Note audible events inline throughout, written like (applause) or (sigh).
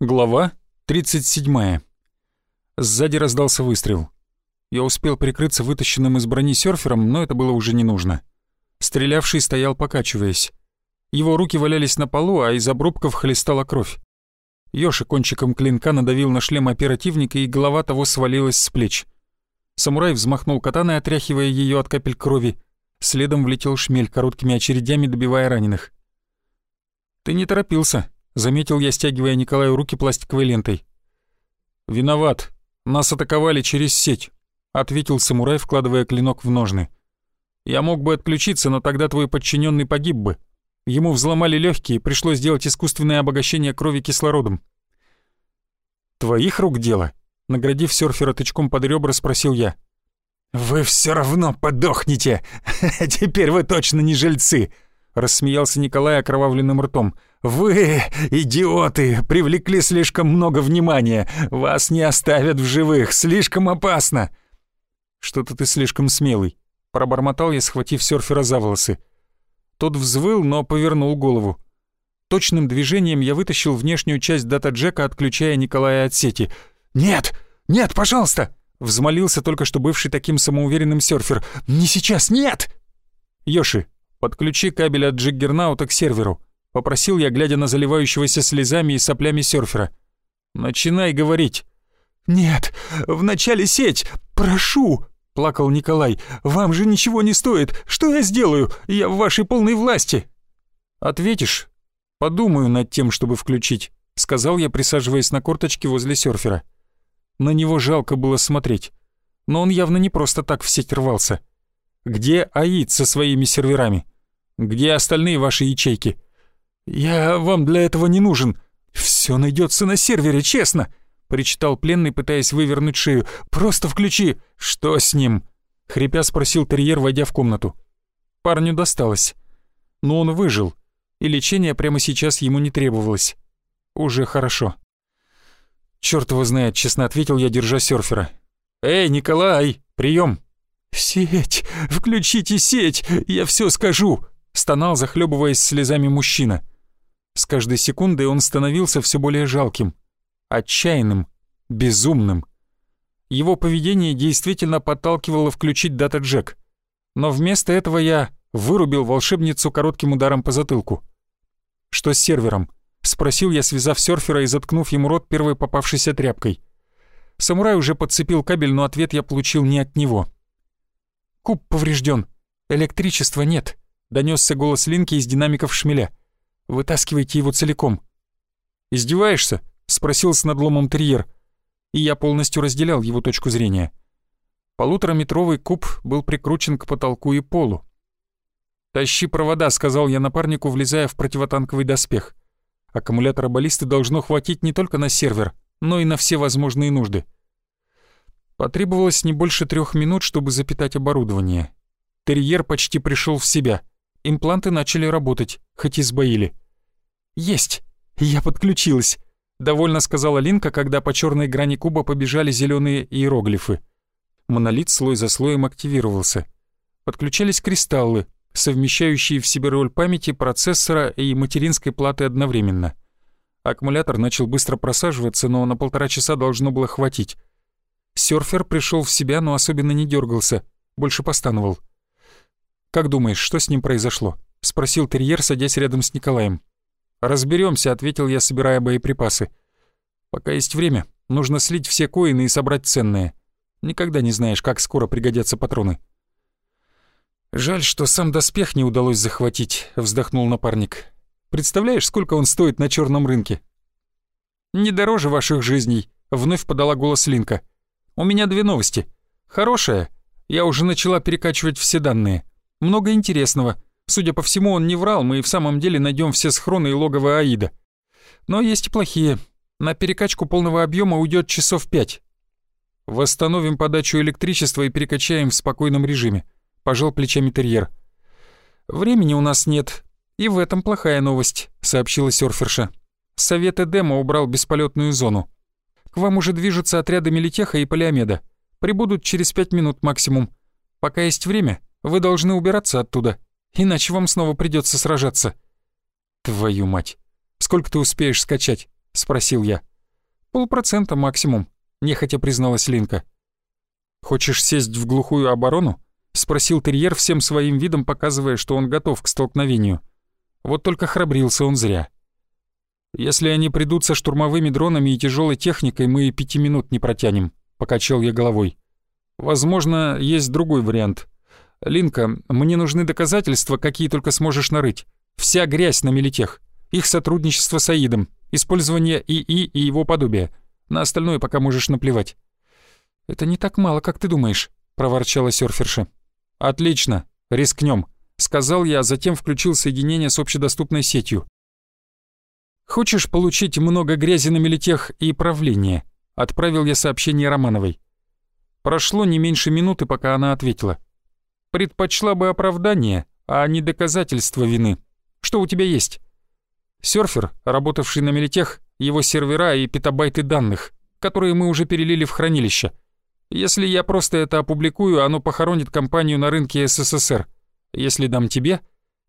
Глава 37. Сзади раздался выстрел. Я успел прикрыться вытащенным из брони серфером, но это было уже не нужно. Стрелявший стоял покачиваясь. Его руки валялись на полу, а из обрубков хлестала кровь. Ёши кончиком клинка надавил на шлем оперативника, и голова того свалилась с плеч. Самурай взмахнул катаной, отряхивая ее от капель крови. Следом влетел шмель, короткими очередями добивая раненых. «Ты не торопился», Заметил я, стягивая Николаю руки пластиковой лентой. «Виноват. Нас атаковали через сеть», — ответил самурай, вкладывая клинок в ножны. «Я мог бы отключиться, но тогда твой подчиненный погиб бы. Ему взломали легкие, пришлось сделать искусственное обогащение крови кислородом». «Твоих рук дело?» — наградив серфера тычком под ребра, спросил я. «Вы все равно подохнете! (laughs) Теперь вы точно не жильцы!» — рассмеялся Николай окровавленным ртом. «Вы, идиоты, привлекли слишком много внимания. Вас не оставят в живых, слишком опасно». «Что-то ты слишком смелый», — пробормотал я, схватив серфера за волосы. Тот взвыл, но повернул голову. Точным движением я вытащил внешнюю часть дата-джека, отключая Николая от сети. «Нет! Нет, пожалуйста!» — взмолился только что бывший таким самоуверенным серфер. «Не сейчас, нет!» «Йоши, подключи кабель от джиггернаута к серверу», — попросил я, глядя на заливающегося слезами и соплями серфера. «Начинай говорить». «Нет, вначале сеть, прошу!» — плакал Николай. «Вам же ничего не стоит. Что я сделаю? Я в вашей полной власти». «Ответишь? Подумаю над тем, чтобы включить», — сказал я, присаживаясь на корточке возле серфера. На него жалко было смотреть. Но он явно не просто так в сеть рвался. «Где АИД со своими серверами? Где остальные ваши ячейки?» «Я вам для этого не нужен. Все найдется на сервере, честно!» — причитал пленный, пытаясь вывернуть шею. «Просто включи!» «Что с ним?» — хрипя спросил терьер, войдя в комнату. Парню досталось. Но он выжил, и лечение прямо сейчас ему не требовалось. Уже хорошо. «Чёрт его знает», — честно ответил я, держа серфера. «Эй, Николай, прием! «Сеть! Включите сеть! Я все скажу!» — стонал, захлебываясь слезами мужчина. С каждой секундой он становился все более жалким, отчаянным, безумным. Его поведение действительно подталкивало включить дата-джек. Но вместо этого я вырубил волшебницу коротким ударом по затылку. «Что с сервером?» — спросил я, связав серфера и заткнув ему рот первой попавшейся тряпкой. Самурай уже подцепил кабель, но ответ я получил не от него. «Куб поврежден. Электричества нет», — донесся голос Линки из динамиков шмеля. Вытаскивайте его целиком». «Издеваешься?» — спросил с надломом терьер. И я полностью разделял его точку зрения. Полутораметровый куб был прикручен к потолку и полу. «Тащи провода», — сказал я напарнику, влезая в противотанковый доспех. Аккумулятора баллисты должно хватить не только на сервер, но и на все возможные нужды. Потребовалось не больше трех минут, чтобы запитать оборудование. Терьер почти пришел в себя. Импланты начали работать, хоть и сбоили. «Есть! Я подключилась!» — довольно сказала Линка, когда по черной грани куба побежали зеленые иероглифы. Монолит слой за слоем активировался. Подключались кристаллы, совмещающие в себе роль памяти, процессора и материнской платы одновременно. Аккумулятор начал быстро просаживаться, но на полтора часа должно было хватить. Сёрфер пришел в себя, но особенно не дергался, больше постановал. «Как думаешь, что с ним произошло?» — спросил терьер, садясь рядом с Николаем. Разберемся, ответил я, собирая боеприпасы. «Пока есть время, нужно слить все коины и собрать ценные. Никогда не знаешь, как скоро пригодятся патроны». «Жаль, что сам доспех не удалось захватить», — вздохнул напарник. «Представляешь, сколько он стоит на черном рынке?» «Не дороже ваших жизней», — вновь подала голос Линка. «У меня две новости. Хорошая. Я уже начала перекачивать все данные. Много интересного. Судя по всему, он не врал, мы и в самом деле найдем все схроны и логово Аида. Но есть и плохие. На перекачку полного объема уйдет часов пять. Восстановим подачу электричества и перекачаем в спокойном режиме. Пожал плечами терьер. Времени у нас нет. И в этом плохая новость, сообщила серферша. Совет Эдема убрал бесполетную зону. К вам уже движутся отряды Мелитеха и Полиомеда. Прибудут через пять минут максимум. Пока есть время, вы должны убираться оттуда, иначе вам снова придется сражаться». «Твою мать! Сколько ты успеешь скачать?» — спросил я. «Полпроцента максимум», — нехотя призналась Линка. «Хочешь сесть в глухую оборону?» — спросил терьер всем своим видом, показывая, что он готов к столкновению. Вот только храбрился он зря. «Если они придут со штурмовыми дронами и тяжелой техникой, мы и пяти минут не протянем», — покачал я головой. «Возможно, есть другой вариант. Линка, мне нужны доказательства, какие только сможешь нарыть. Вся грязь на Мелитех, их сотрудничество с Аидом, использование ИИ и его подобия. На остальное пока можешь наплевать». «Это не так мало, как ты думаешь», — проворчала серферша. «Отлично, рискнем», — сказал я, а затем включил соединение с общедоступной сетью. «Хочешь получить много грязи на мелитех и правление?» — отправил я сообщение Романовой. Прошло не меньше минуты, пока она ответила. «Предпочла бы оправдание, а не доказательство вины. Что у тебя есть?» Серфер, работавший на мелитех, его сервера и петабайты данных, которые мы уже перелили в хранилище — если я просто это опубликую, оно похоронит компанию на рынке СССР. Если дам тебе,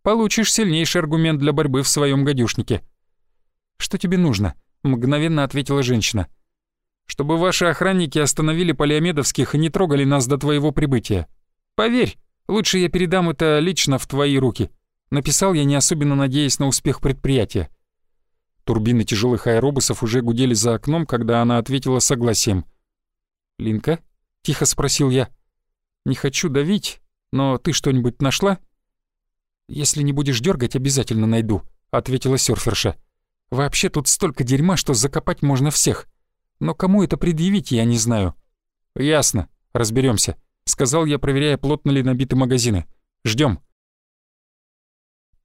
получишь сильнейший аргумент для борьбы в своем гадюшнике». «Что тебе нужно?» — мгновенно ответила женщина. «Чтобы ваши охранники остановили полиомедовских и не трогали нас до твоего прибытия. Поверь, лучше я передам это лично в твои руки». Написал я, не особенно надеясь на успех предприятия. Турбины тяжелых аэробусов уже гудели за окном, когда она ответила согласием. «Линка?» — тихо спросил я. «Не хочу давить, но ты что-нибудь нашла?» «Если не будешь дергать, обязательно найду», — ответила серферша. «Вообще тут столько дерьма, что закопать можно всех. Но кому это предъявить, я не знаю». «Ясно, разберемся, сказал я, проверяя, плотно ли набиты магазины. Ждем.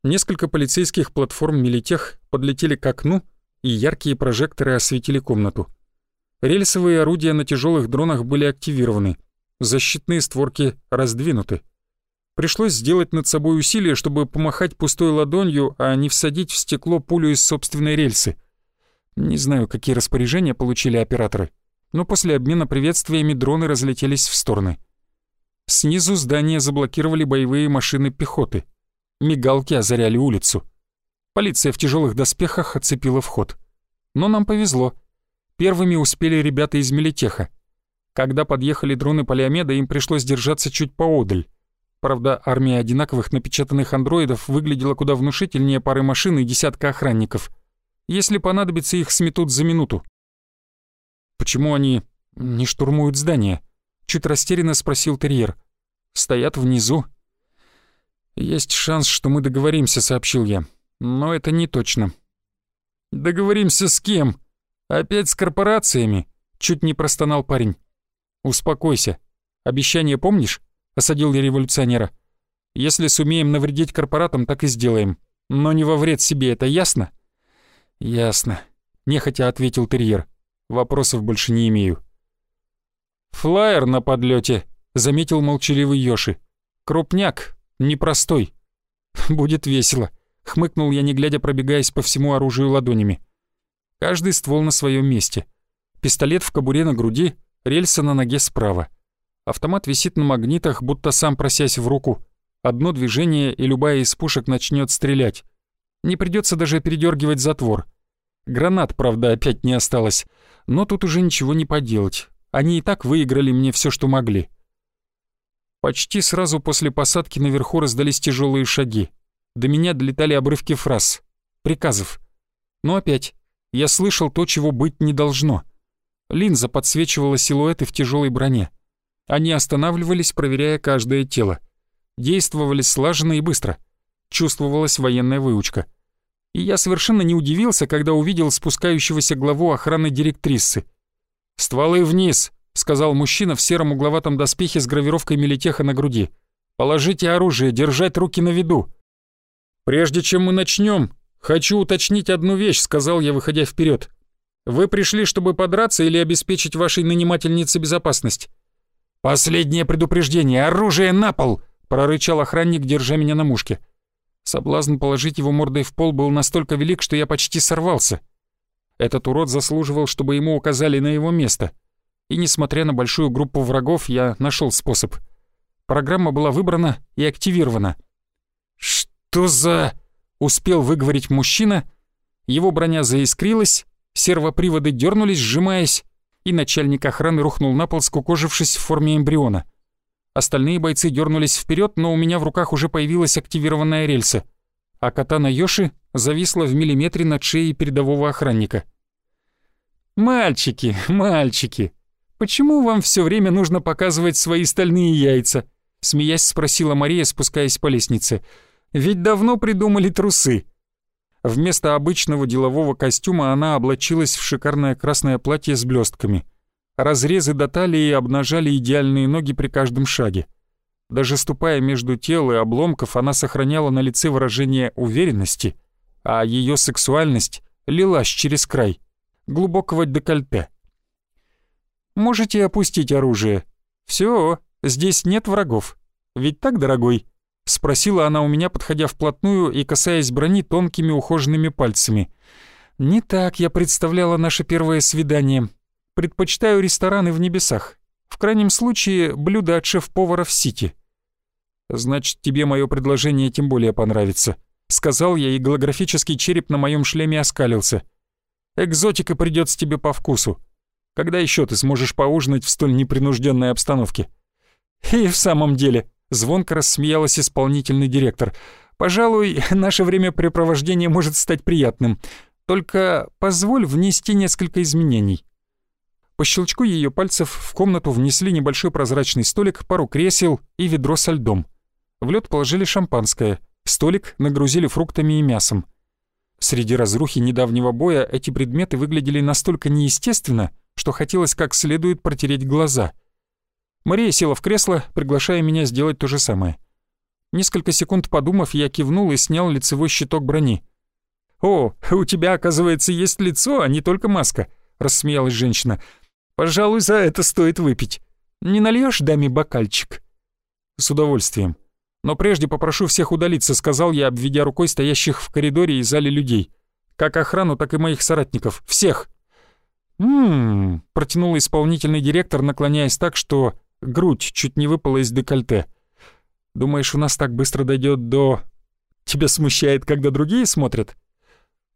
Несколько полицейских платформ Милитех подлетели к окну, и яркие прожекторы осветили комнату. Рельсовые орудия на тяжелых дронах были активированы, защитные створки раздвинуты. Пришлось сделать над собой усилие, чтобы помахать пустой ладонью, а не всадить в стекло пулю из собственной рельсы. Не знаю, какие распоряжения получили операторы, но после обмена приветствиями дроны разлетелись в стороны. Снизу здания заблокировали боевые машины пехоты. Мигалки озаряли улицу. Полиция в тяжелых доспехах оцепила вход. Но нам повезло — Первыми успели ребята из Мелитеха. Когда подъехали дроны Полиомеда, им пришлось держаться чуть поодаль. Правда, армия одинаковых напечатанных андроидов выглядела куда внушительнее пары машин и десятка охранников. Если понадобится, их сметут за минуту. «Почему они не штурмуют здание?» — чуть растерянно спросил терьер. «Стоят внизу». «Есть шанс, что мы договоримся», — сообщил я. «Но это не точно». «Договоримся с кем?» «Опять с корпорациями?» — чуть не простонал парень. «Успокойся. Обещание помнишь?» — осадил я революционера. «Если сумеем навредить корпоратам, так и сделаем. Но не во вред себе, это ясно?» «Ясно», — нехотя ответил терьер. «Вопросов больше не имею». «Флайер на подлете, заметил молчаливый Йоши. «Крупняк, непростой». (laughs) «Будет весело», — хмыкнул я, не глядя, пробегаясь по всему оружию ладонями. Каждый ствол на своем месте. Пистолет в кобуре на груди, рельса на ноге справа. Автомат висит на магнитах, будто сам просясь в руку. Одно движение, и любая из пушек начнет стрелять. Не придется даже передергивать затвор. Гранат, правда, опять не осталось. Но тут уже ничего не поделать. Они и так выиграли мне все, что могли. Почти сразу после посадки наверху раздались тяжелые шаги. До меня долетали обрывки фраз, приказов. Но опять я слышал то, чего быть не должно. Линза подсвечивала силуэты в тяжелой броне. Они останавливались, проверяя каждое тело. Действовали слаженно и быстро. Чувствовалась военная выучка. И я совершенно не удивился, когда увидел спускающегося главу охраны директрисы. «Стволы вниз!» — сказал мужчина в сером угловатом доспехе с гравировкой милитеха на груди. «Положите оружие, держать руки на виду!» «Прежде чем мы начнем, «Хочу уточнить одну вещь», — сказал я, выходя вперед. «Вы пришли, чтобы подраться или обеспечить вашей нанимательнице безопасность?» «Последнее предупреждение! Оружие на пол!» — прорычал охранник, держа меня на мушке. Соблазн положить его мордой в пол был настолько велик, что я почти сорвался. Этот урод заслуживал, чтобы ему указали на его место. И несмотря на большую группу врагов, я нашел способ. Программа была выбрана и активирована. «Что за...» успел выговорить мужчина, его броня заискрилась, сервоприводы дернулись, сжимаясь, и начальник охраны рухнул на пол, скукожившись в форме эмбриона. Остальные бойцы дернулись вперед, но у меня в руках уже появилась активированная рельса, а катана Йоши зависла в миллиметре над шеей передового охранника. «Мальчики, мальчики, почему вам все время нужно показывать свои стальные яйца?» смеясь спросила Мария, спускаясь по лестнице. «Ведь давно придумали трусы». Вместо обычного делового костюма она облачилась в шикарное красное платье с блестками. Разрезы до талии обнажали идеальные ноги при каждом шаге. Даже ступая между тел и обломков, она сохраняла на лице выражение уверенности, а ее сексуальность лилась через край, глубокого декольте. «Можете опустить оружие. Все, здесь нет врагов. Ведь так, дорогой?» — спросила она у меня, подходя вплотную и касаясь брони тонкими ухоженными пальцами. «Не так я представляла наше первое свидание. Предпочитаю рестораны в небесах. В крайнем случае, блюдо от шеф-повара в Сити». «Значит, тебе мое предложение тем более понравится», — сказал я, и голографический череп на моем шлеме оскалился. «Экзотика придется тебе по вкусу. Когда еще ты сможешь поужинать в столь непринужденной обстановке?» «И в самом деле», Звонко рассмеялась исполнительный директор. «Пожалуй, наше времяпрепровождение может стать приятным. Только позволь внести несколько изменений». По щелчку ее пальцев в комнату внесли небольшой прозрачный столик, пару кресел и ведро со льдом. В лед положили шампанское, столик нагрузили фруктами и мясом. Среди разрухи недавнего боя эти предметы выглядели настолько неестественно, что хотелось как следует протереть глаза — Мария села в кресло, приглашая меня сделать то же самое. Несколько секунд подумав, я кивнул и снял лицевой щиток брони. «О, у тебя, оказывается, есть лицо, а не только маска», — рассмеялась женщина. «Пожалуй, за это стоит выпить. Не нальешь даме бокальчик?» «С удовольствием. Но прежде попрошу всех удалиться», — сказал я, обведя рукой стоящих в коридоре и зале людей. «Как охрану, так и моих соратников. Всех!» «Ммм...» — протянул исполнительный директор, наклоняясь так, что грудь чуть не выпала из декольте. Думаешь, у нас так быстро дойдет до... Тебя смущает, когда другие смотрят?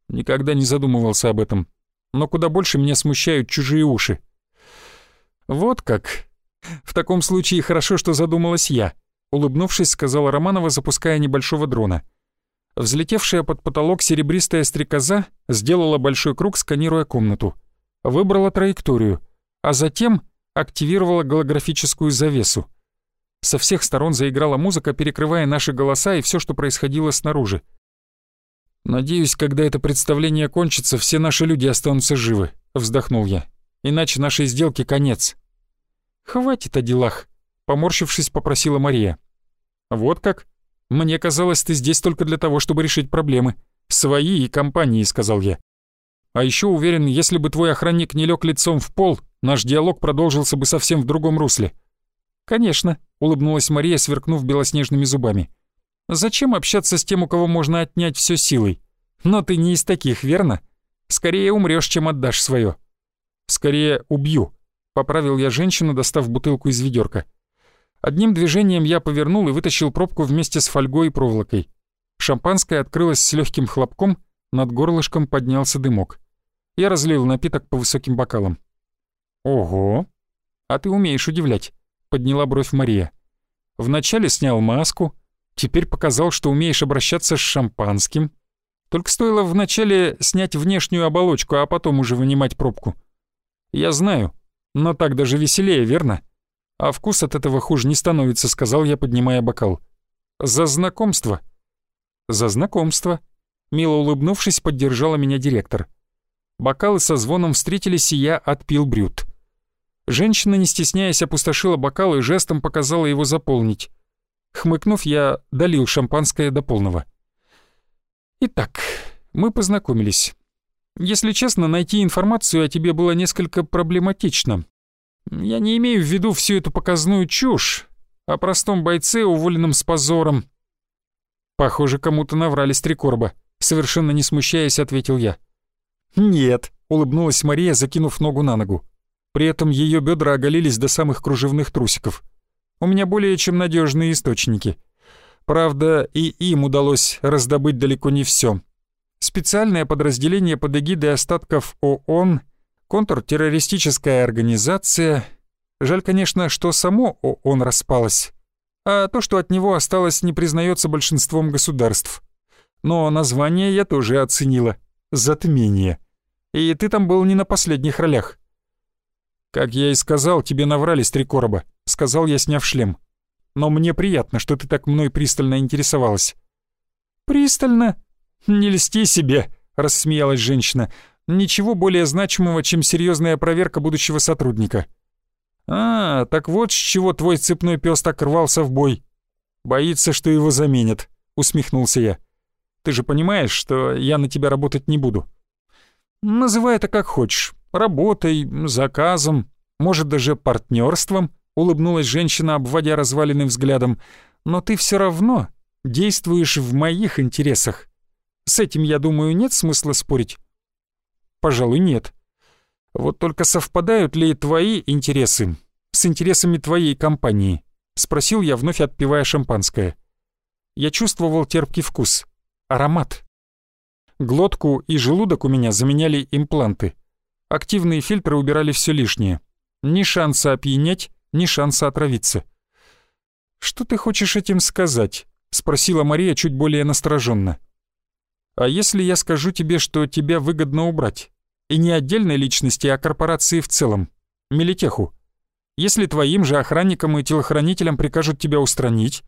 Никогда не задумывался об этом. Но куда больше меня смущают чужие уши. Вот как. В таком случае хорошо, что задумалась я. Улыбнувшись, сказала Романова, запуская небольшого дрона. Взлетевшая под потолок серебристая стрекоза сделала большой круг, сканируя комнату. Выбрала траекторию, а затем активировала голографическую завесу. Со всех сторон заиграла музыка, перекрывая наши голоса и все, что происходило снаружи. «Надеюсь, когда это представление кончится, все наши люди останутся живы», — вздохнул я. «Иначе нашей сделке конец». «Хватит о делах», — поморщившись, попросила Мария. «Вот как? Мне казалось, ты здесь только для того, чтобы решить проблемы. Свои и компании», — сказал я. «А еще уверен, если бы твой охранник не лег лицом в пол, наш диалог продолжился бы совсем в другом русле». «Конечно», — улыбнулась Мария, сверкнув белоснежными зубами. «Зачем общаться с тем, у кого можно отнять все силой? Но ты не из таких, верно? Скорее умрешь, чем отдашь свое. «Скорее убью», — поправил я женщину, достав бутылку из ведерка. Одним движением я повернул и вытащил пробку вместе с фольгой и проволокой. Шампанское открылось с легким хлопком, над горлышком поднялся дымок. Я разлил напиток по высоким бокалам. «Ого! А ты умеешь удивлять», — подняла бровь Мария. «Вначале снял маску, теперь показал, что умеешь обращаться с шампанским. Только стоило вначале снять внешнюю оболочку, а потом уже вынимать пробку. Я знаю, но так даже веселее, верно? А вкус от этого хуже не становится», — сказал я, поднимая бокал. «За знакомство». «За знакомство», — мило улыбнувшись, поддержала меня директор. Бокалы со звоном встретились, и я отпил брют. Женщина, не стесняясь, опустошила бокал и жестом показала его заполнить. Хмыкнув, я долил шампанское до полного. Итак, мы познакомились. Если честно, найти информацию о тебе было несколько проблематично. Я не имею в виду всю эту показную чушь о простом бойце, уволенном с позором. Похоже, кому-то наврали три корба. Совершенно не смущаясь, ответил я. «Нет», — улыбнулась Мария, закинув ногу на ногу. При этом ее бедра оголились до самых кружевных трусиков. У меня более чем надежные источники. Правда, и им удалось раздобыть далеко не все. специальное подразделение под эгидой остатков ООН, контртеррористическая организация. Жаль, конечно, что само ООН распалось, а то, что от него осталось, не признается большинством государств. Но название я тоже оценила. Затмение. И ты там был не на последних ролях. «Как я и сказал, тебе наврали с три короба», — сказал я, сняв шлем. «Но мне приятно, что ты так мной пристально интересовалась». «Пристально? Не льсти себе», — рассмеялась женщина. «Ничего более значимого, чем серьезная проверка будущего сотрудника». «А, так вот с чего твой цепной пес так рвался в бой. Боится, что его заменят», — усмехнулся я. «Ты же понимаешь, что я на тебя работать не буду». «Называй это как хочешь. Работой, заказом, может, даже партнерством», — улыбнулась женщина, обводя разваленным взглядом. «Но ты все равно действуешь в моих интересах. С этим, я думаю, нет смысла спорить?» «Пожалуй, нет. Вот только совпадают ли твои интересы с интересами твоей компании?» — спросил я, вновь отпивая шампанское. Я чувствовал терпкий вкус, аромат. Глотку и желудок у меня заменяли импланты. Активные фильтры убирали все лишнее. Ни шанса опьянеть, ни шанса отравиться. «Что ты хочешь этим сказать?» — спросила Мария чуть более настороженно. «А если я скажу тебе, что тебя выгодно убрать? И не отдельной личности, а корпорации в целом, Мелитеху. Если твоим же охранникам и телохранителям прикажут тебя устранить,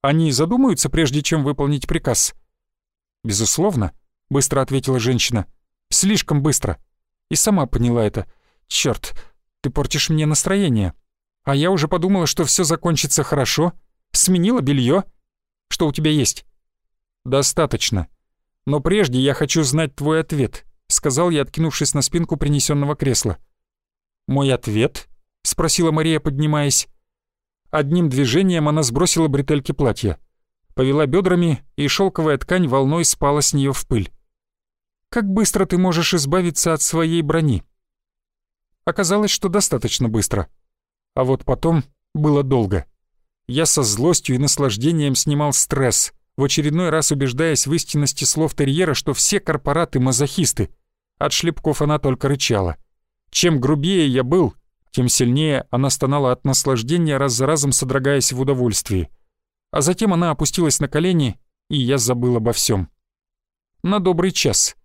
они задумаются, прежде чем выполнить приказ?» «Безусловно», — быстро ответила женщина. «Слишком быстро». И сама поняла это. «Чёрт, ты портишь мне настроение. А я уже подумала, что все закончится хорошо. Сменила белье. Что у тебя есть?» «Достаточно. Но прежде я хочу знать твой ответ», — сказал я, откинувшись на спинку принесенного кресла. «Мой ответ?» — спросила Мария, поднимаясь. Одним движением она сбросила бретельки платья. Повела бедрами, и шелковая ткань волной спала с нее в пыль. «Как быстро ты можешь избавиться от своей брони?» Оказалось, что достаточно быстро. А вот потом было долго. Я со злостью и наслаждением снимал стресс, в очередной раз убеждаясь в истинности слов терьера, что все корпораты — мазохисты. От шлепков она только рычала. Чем грубее я был, тем сильнее она стонала от наслаждения, раз за разом содрогаясь в удовольствии. А затем она опустилась на колени, и я забыл обо всем. На добрый час.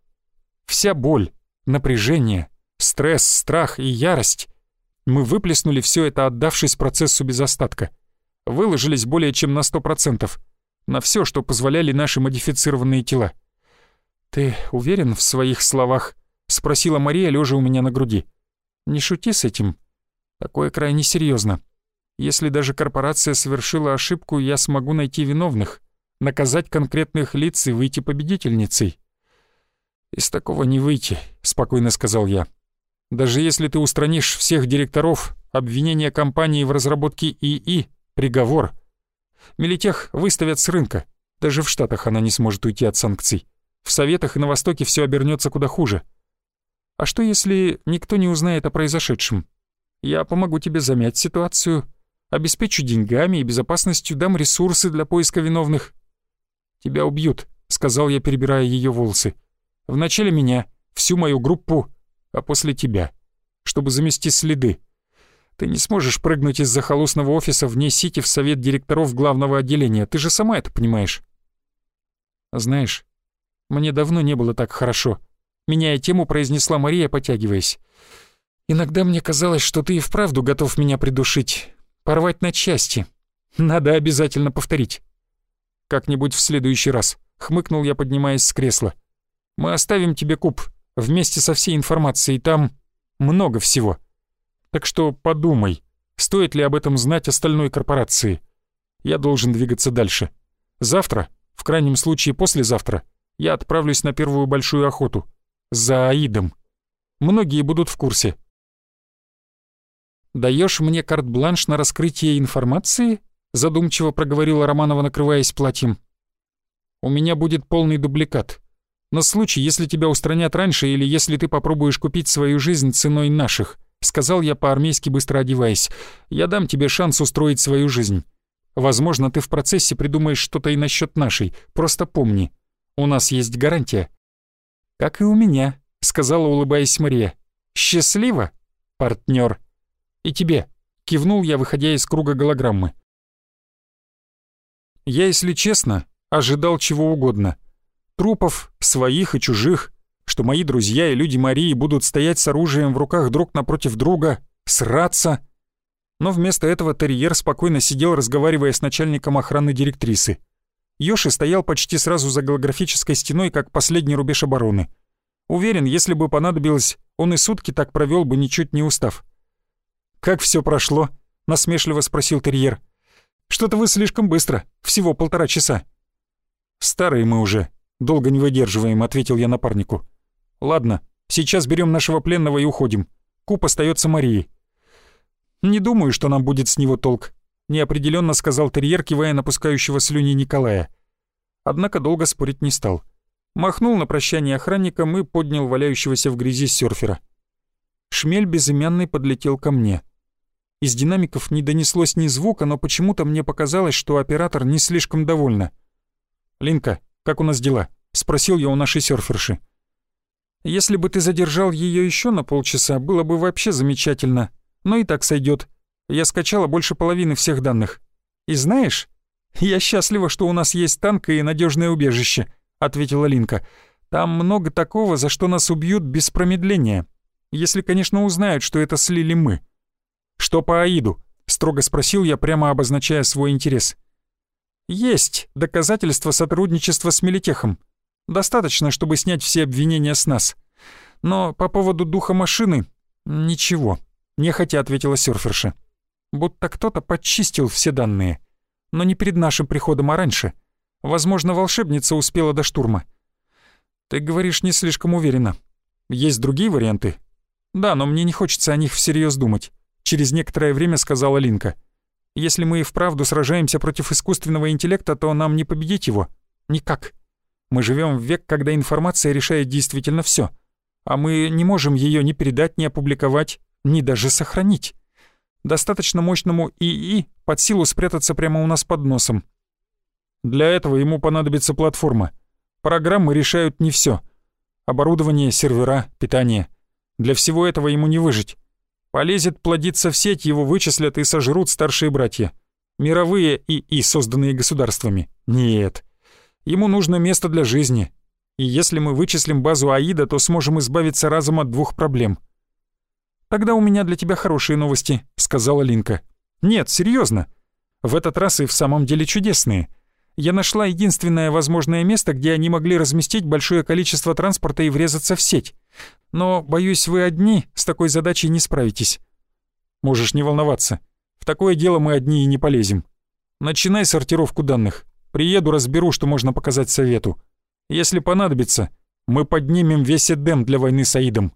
Вся боль, напряжение, стресс, страх и ярость. Мы выплеснули все это, отдавшись процессу без остатка выложились более чем на сто процентов на все, что позволяли наши модифицированные тела. «Ты уверен в своих словах?» — спросила Мария, лежа у меня на груди. «Не шути с этим. Такое крайне серьезно. Если даже корпорация совершила ошибку, я смогу найти виновных, наказать конкретных лиц и выйти победительницей». «Из такого не выйти», — спокойно сказал я. «Даже если ты устранишь всех директоров, обвинения компании в разработке ИИ Приговор. Мелитех выставят с рынка. Даже в Штатах она не сможет уйти от санкций. В Советах и на Востоке все обернется куда хуже. А что если никто не узнает о произошедшем? Я помогу тебе замять ситуацию, обеспечу деньгами и безопасностью, дам ресурсы для поиска виновных. Тебя убьют, сказал я, перебирая ее волосы. Вначале меня, всю мою группу, а после тебя, чтобы замести следы. Ты не сможешь прыгнуть из захолустного офиса вне Сити в совет директоров главного отделения. Ты же сама это понимаешь. Знаешь, мне давно не было так хорошо. Меняя тему, произнесла Мария, потягиваясь. Иногда мне казалось, что ты и вправду готов меня придушить, порвать на части. Надо обязательно повторить. Как-нибудь в следующий раз, хмыкнул я, поднимаясь с кресла. Мы оставим тебе куб вместе со всей информацией, там много всего. Так что подумай, стоит ли об этом знать остальной корпорации. Я должен двигаться дальше. Завтра, в крайнем случае послезавтра, я отправлюсь на первую большую охоту. За Аидом. Многие будут в курсе. «Даешь мне карт-бланш на раскрытие информации?» задумчиво проговорила Романова, накрываясь платьем. «У меня будет полный дубликат. На случай, если тебя устранят раньше или если ты попробуешь купить свою жизнь ценой наших. Сказал я по-армейски, быстро одеваясь. «Я дам тебе шанс устроить свою жизнь. Возможно, ты в процессе придумаешь что-то и насчет нашей. Просто помни, у нас есть гарантия. «Как и у меня», — сказала, улыбаясь Мария. «Счастливо, партнер. «И тебе», — кивнул я, выходя из круга голограммы. Я, если честно, ожидал чего угодно. Трупов, своих и чужих, что мои друзья и люди Марии будут стоять с оружием в руках друг напротив друга, сраться. Но вместо этого терьер спокойно сидел, разговаривая с начальником охраны директрисы. Йоши стоял почти сразу за голографической стеной, как последний рубеж обороны. Уверен, если бы понадобилось, он и сутки так провел бы, ничуть не устав. «Как все прошло?» — насмешливо спросил терьер. «Что-то вы слишком быстро, всего полтора часа». «Старые мы уже, долго не выдерживаем», — ответил я напарнику. «Ладно, сейчас берем нашего пленного и уходим. Куб остается Марии». «Не думаю, что нам будет с него толк», — неопределенно сказал терьер, кивая напускающего слюни Николая. Однако долго спорить не стал. Махнул на прощание охранником и поднял валяющегося в грязи серфера. Шмель безымянный подлетел ко мне. Из динамиков не донеслось ни звука, но почему-то мне показалось, что оператор не слишком довольна. «Линка, как у нас дела?» — спросил я у нашей серферши. «Если бы ты задержал ее еще на полчаса, было бы вообще замечательно. Но и так сойдет. Я скачала больше половины всех данных. И знаешь, я счастлива, что у нас есть танк и надежное убежище», — ответила Линка. «Там много такого, за что нас убьют без промедления. Если, конечно, узнают, что это слили мы». «Что по Аиду?» — строго спросил я, прямо обозначая свой интерес. «Есть доказательства сотрудничества с Мелитехом. Достаточно, чтобы снять все обвинения с нас. Но по поводу духа машины — ничего», — нехотя ответила серферша. «Будто кто-то подчистил все данные. Но не перед нашим приходом, а раньше. Возможно, волшебница успела до штурма». «Ты говоришь не слишком уверенно. Есть другие варианты?» «Да, но мне не хочется о них всерьез думать. Через некоторое время сказала Линка. «Если мы и вправду сражаемся против искусственного интеллекта, то нам не победить его. Никак. Мы живем в век, когда информация решает действительно все, А мы не можем ее ни передать, ни опубликовать, ни даже сохранить. Достаточно мощному ИИ под силу спрятаться прямо у нас под носом. Для этого ему понадобится платформа. Программы решают не все. Оборудование, сервера, питание. Для всего этого ему не выжить. Полезет плодиться в сеть, его вычислят и сожрут старшие братья. Мировые ИИ, созданные государствами. Нет. Ему нужно место для жизни. И если мы вычислим базу Аида, то сможем избавиться разом от двух проблем. «Тогда у меня для тебя хорошие новости», — сказала Линка. «Нет, серьезно. В этот раз и в самом деле чудесные. Я нашла единственное возможное место, где они могли разместить большое количество транспорта и врезаться в сеть. Но, боюсь, вы одни с такой задачей не справитесь. Можешь не волноваться. В такое дело мы одни и не полезем. Начинай сортировку данных. Приеду, разберу, что можно показать совету. Если понадобится, мы поднимем весь Эдем для войны с Аидом.